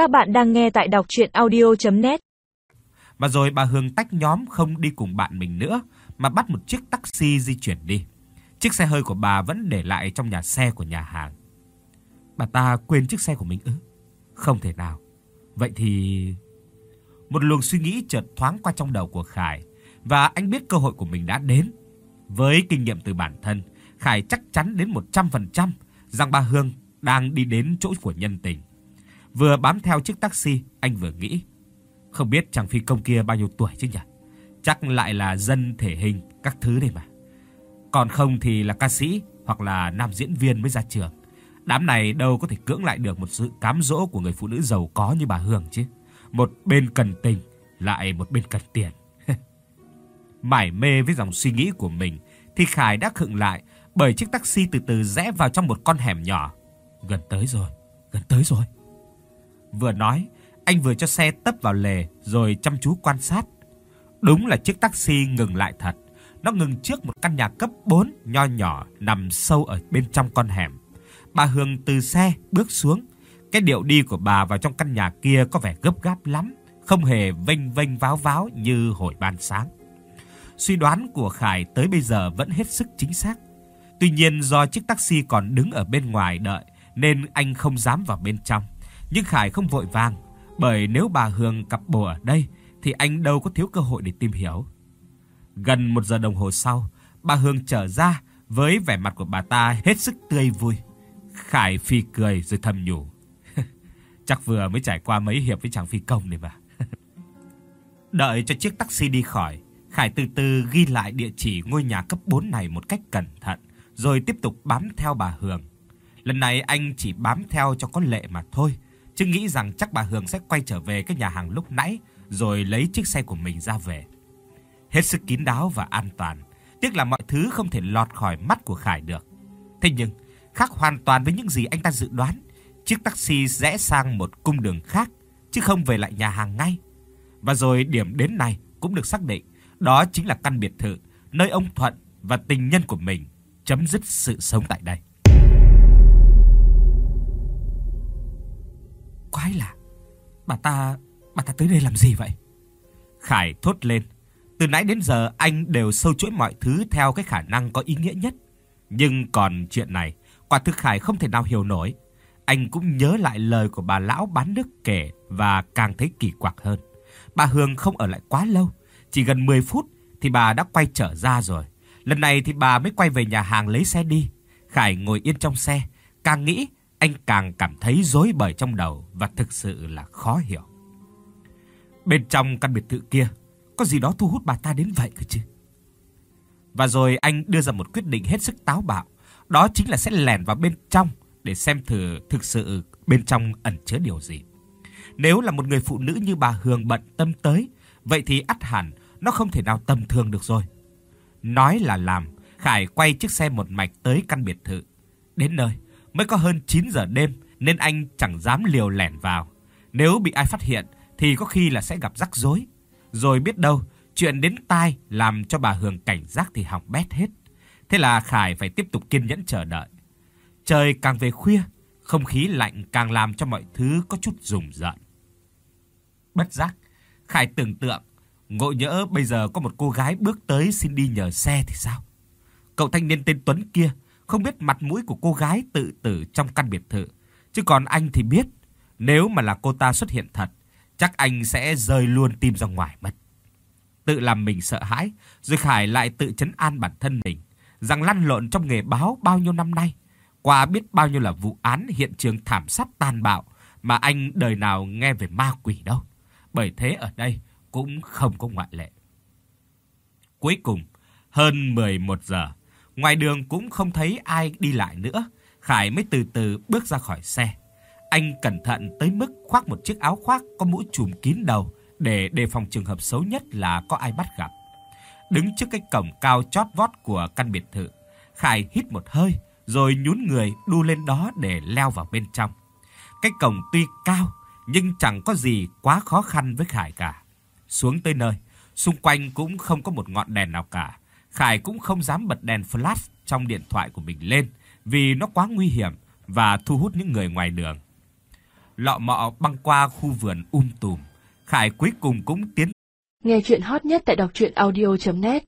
Các bạn đang nghe tại đọc audio net Và rồi bà Hương tách nhóm không đi cùng bạn mình nữa mà bắt một chiếc taxi di chuyển đi. Chiếc xe hơi của bà vẫn để lại trong nhà xe của nhà hàng. Bà ta quên chiếc xe của mình ư? Không thể nào. Vậy thì một luồng suy nghĩ chợt thoáng qua trong đầu của Khải và anh biết cơ hội của mình đã đến. Với kinh nghiệm từ bản thân, Khải chắc chắn đến 100% rằng bà Hương đang đi đến chỗ của nhân tình. Vừa bám theo chiếc taxi, anh vừa nghĩ, không biết chàng phi công kia bao nhiêu tuổi chứ nhỉ? Chắc lại là dân thể hình các thứ đây mà. Còn không thì là ca sĩ hoặc là nam diễn viên mới ra trường. Đám này đâu có thể cưỡng lại được một sự cám dỗ của người phụ nữ giàu có như bà Hương chứ. Một bên cần tình, lại một bên cần tiền. Mải mê với dòng suy nghĩ của mình thì Khải đã khựng lại bởi chiếc taxi từ từ rẽ vào trong một con hẻm nhỏ. Gần tới rồi, gần tới rồi. Vừa nói, anh vừa cho xe tấp vào lề rồi chăm chú quan sát. Đúng là chiếc taxi ngừng lại thật. Nó ngừng trước một căn nhà cấp 4 nho nhỏ nằm sâu ở bên trong con hẻm. Bà Hương từ xe bước xuống. Cái điệu đi của bà vào trong căn nhà kia có vẻ gấp gáp lắm, không hề vênh vênh váo váo như hồi ban sáng. Suy đoán của Khải tới bây giờ vẫn hết sức chính xác. Tuy nhiên do chiếc taxi còn đứng ở bên ngoài đợi nên anh không dám vào bên trong. Nhưng Khải không vội vàng, bởi nếu bà Hương cặp bồ ở đây thì anh đâu có thiếu cơ hội để tìm hiểu. Gần một giờ đồng hồ sau, bà Hương trở ra với vẻ mặt của bà ta hết sức tươi vui. Khải phi cười rồi thầm nhủ. Chắc vừa mới trải qua mấy hiệp với chàng phi công này mà. Đợi cho chiếc taxi đi khỏi, Khải từ từ ghi lại địa chỉ ngôi nhà cấp 4 này một cách cẩn thận, rồi tiếp tục bám theo bà Hương. Lần này anh chỉ bám theo cho có lệ mà thôi, chứ nghĩ rằng chắc bà Hương sẽ quay trở về cái nhà hàng lúc nãy rồi lấy chiếc xe của mình ra về. Hết sức kín đáo và an toàn, tiếc là mọi thứ không thể lọt khỏi mắt của Khải được. Thế nhưng, khác hoàn toàn với những gì anh ta dự đoán, chiếc taxi rẽ sang một cung đường khác chứ không về lại nhà hàng ngay. Và rồi điểm đến này cũng được xác định, đó chính là căn biệt thự nơi ông Thuận và tình nhân của mình chấm dứt sự sống tại đây. Quái lạ, bà ta, bà ta tới đây làm gì vậy? Khải thốt lên. Từ nãy đến giờ anh đều sâu chuỗi mọi thứ theo cái khả năng có ý nghĩa nhất. Nhưng còn chuyện này, quả thực Khải không thể nào hiểu nổi. Anh cũng nhớ lại lời của bà lão bán nước kể và càng thấy kỳ quặc hơn. Bà Hương không ở lại quá lâu, chỉ gần 10 phút thì bà đã quay trở ra rồi. Lần này thì bà mới quay về nhà hàng lấy xe đi. Khải ngồi yên trong xe, càng nghĩ anh càng cảm thấy rối bời trong đầu và thực sự là khó hiểu. Bên trong căn biệt thự kia, có gì đó thu hút bà ta đến vậy cơ chứ? Và rồi anh đưa ra một quyết định hết sức táo bạo, đó chính là sẽ lẻn vào bên trong để xem thử thực sự bên trong ẩn chứa điều gì. Nếu là một người phụ nữ như bà Hương bận tâm tới, vậy thì ắt hẳn nó không thể nào tầm thường được rồi. Nói là làm, Khải quay chiếc xe một mạch tới căn biệt thự. Đến nơi, mới có hơn 9 giờ đêm nên anh chẳng dám liều lẻn vào. Nếu bị ai phát hiện thì có khi là sẽ gặp rắc rối. Rồi biết đâu, chuyện đến tai làm cho bà Hương cảnh giác thì hỏng bét hết. Thế là Khải phải tiếp tục kiên nhẫn chờ đợi. Trời càng về khuya, không khí lạnh càng làm cho mọi thứ có chút rùng rợn. Bất giác, Khải tưởng tượng, ngộ nhỡ bây giờ có một cô gái bước tới xin đi nhờ xe thì sao? Cậu thanh niên tên Tuấn kia không biết mặt mũi của cô gái tự tử trong căn biệt thự, chứ còn anh thì biết, nếu mà là cô ta xuất hiện thật, chắc anh sẽ rơi luôn tim ra ngoài mất. Tự làm mình sợ hãi, rồi Khải lại tự trấn an bản thân mình rằng lăn lộn trong nghề báo bao nhiêu năm nay, qua biết bao nhiêu là vụ án hiện trường thảm sát tàn bạo mà anh đời nào nghe về ma quỷ đâu. Bởi thế ở đây cũng không có ngoại lệ. Cuối cùng, hơn 11 giờ, Ngoài đường cũng không thấy ai đi lại nữa, Khải mới từ từ bước ra khỏi xe. Anh cẩn thận tới mức khoác một chiếc áo khoác có mũ trùm kín đầu để đề phòng trường hợp xấu nhất là có ai bắt gặp. Đứng trước cái cổng cao chót vót của căn biệt thự, Khải hít một hơi rồi nhún người đu lên đó để leo vào bên trong. Cái cổng tuy cao nhưng chẳng có gì quá khó khăn với Khải cả. Xuống tới nơi, xung quanh cũng không có một ngọn đèn nào cả. Khải cũng không dám bật đèn flash trong điện thoại của mình lên vì nó quá nguy hiểm và thu hút những người ngoài đường. lọ mọ băng qua khu vườn um tùm, Khải cuối cùng cũng tiến. Nghe truyện hot nhất tại doctruyenaudio.net